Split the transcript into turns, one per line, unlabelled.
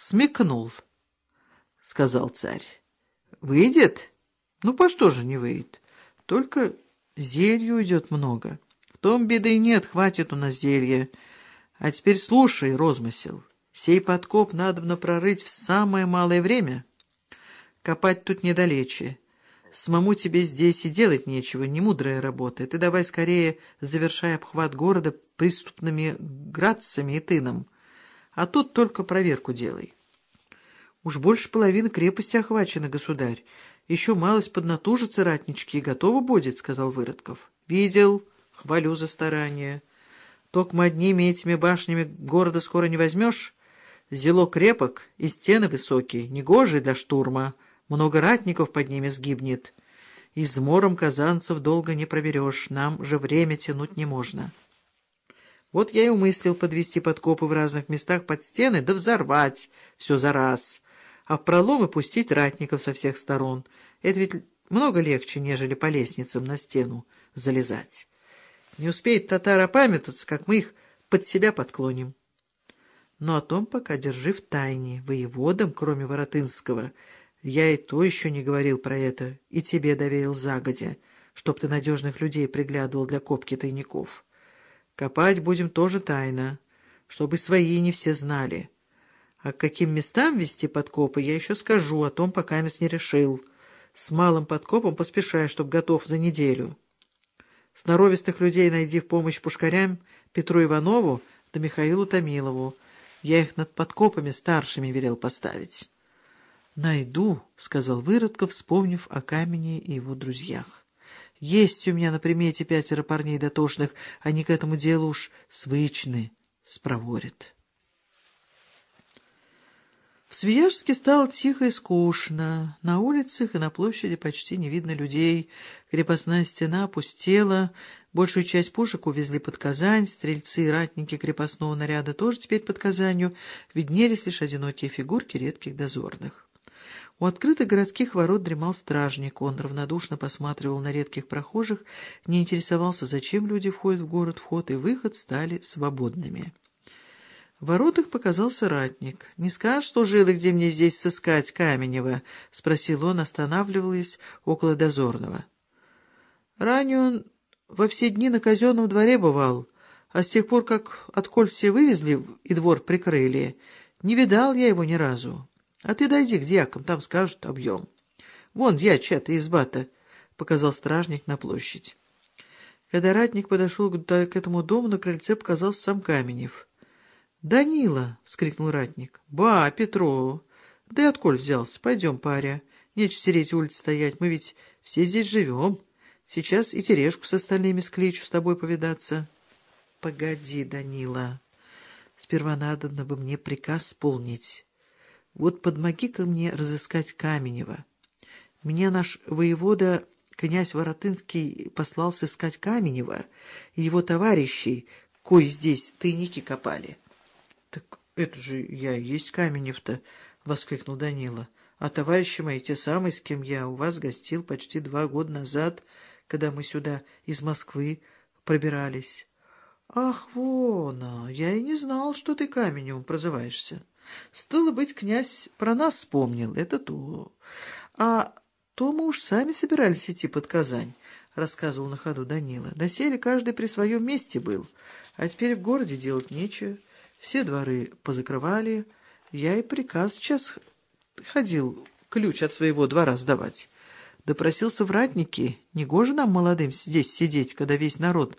смекнул, — сказал царь. Выйдет? Ну, по что же не выйдет? Только зелью идет много. В том беды нет, хватит у нас зелья. А теперь слушай, розмысел. Сей подкоп надо прорыть в самое малое время. Копать тут недалече. Самому тебе здесь и делать нечего, не мудрая работа. Ты давай скорее завершай обхват города преступными градцами и тыном. А тут только проверку делай. Уж больше половины крепости охвачена, государь. Еще малость поднатужится ратнички и готово будет, — сказал Выродков. Видел, хвалю за старание. Токмо одними этими башнями города скоро не возьмешь. Зело крепок и стены высокие, негожие для штурма. Много ратников под ними сгибнет. Измором казанцев долго не проберешь, нам же время тянуть не можно. Вот я и умыслил подвести подкопы в разных местах под стены, да взорвать все за раз, а в проломы пустить ратников со всех сторон. Это ведь много легче, нежели по лестницам на стену залезать. Не успеет татар опамятаться, как мы их под себя подклоним. Но о том пока держи в тайне, воеводам, кроме Воротынского, — я и то еще не говорил про это, и тебе доверил загодя, чтоб ты надежных людей приглядывал для копки тайников. Копать будем тоже тайно, чтобы свои не все знали. А к каким местам вести подкопы, я еще скажу, о том пока мест не решил. С малым подкопом поспешай, чтоб готов за неделю. Сноровистых людей найди в помощь пушкарям Петру Иванову да Михаилу Томилову. Я их над подкопами старшими велел поставить». «Найду», — сказал Выродков, вспомнив о камне и его друзьях. «Есть у меня на примете пятеро парней дотошных, они к этому делу уж свычны, спроворят». В Свияжске стало тихо и скучно. На улицах и на площади почти не видно людей. Крепостная стена опустела, большую часть пушек увезли под Казань, стрельцы и ратники крепостного наряда тоже теперь под Казанью, виднелись лишь одинокие фигурки редких дозорных. У открытых городских ворот дремал стражник. Он равнодушно посматривал на редких прохожих, не интересовался, зачем люди входят в город, вход и выход стали свободными. В воротах показался ратник. — Не скажешь, что жил и где мне здесь сыскать Каменева? — спросил он, останавливаясь около дозорного. — Ранее он во все дни на казенном дворе бывал, а с тех пор, как отколь все вывезли и двор прикрыли, не видал я его ни разу. А ты дойди к дьякам, там скажут объем. Вон дьячья-то изба-то, — показал стражник на площадь. Когда ратник подошел к, этому дому, на крыльце показался сам Каменев. — Данила! — вскрикнул ратник. — Ба, Петро! Да и отколь взялся? Пойдем, паря. Нечего сереть улицы стоять, мы ведь все здесь живем. Сейчас и Терешку с остальными скличу с тобой повидаться. — Погоди, Данила. Сперва надо бы мне приказ исполнить. Вот подмоги-ка мне разыскать Каменева. Меня наш воевода, князь Воротынский, послал сыскать Каменева и его товарищей, кой здесь тайники копали. — Так это же я есть Каменев-то, — воскликнул Данила. — А товарищи мои те самые, с кем я у вас гостил почти два года назад, когда мы сюда из Москвы пробирались. — Ах, вон, а, я и не знал, что ты Каменевым прозываешься. Стало быть, князь про нас вспомнил, это то. А то мы уж сами собирались идти под Казань, — рассказывал на ходу Данила. Доселе каждый при своем месте был, а теперь в городе делать нечего. Все дворы позакрывали. Я и приказ сейчас ходил ключ от своего двора сдавать. Допросился в ратники. Негоже нам, молодым, здесь сидеть, когда весь народ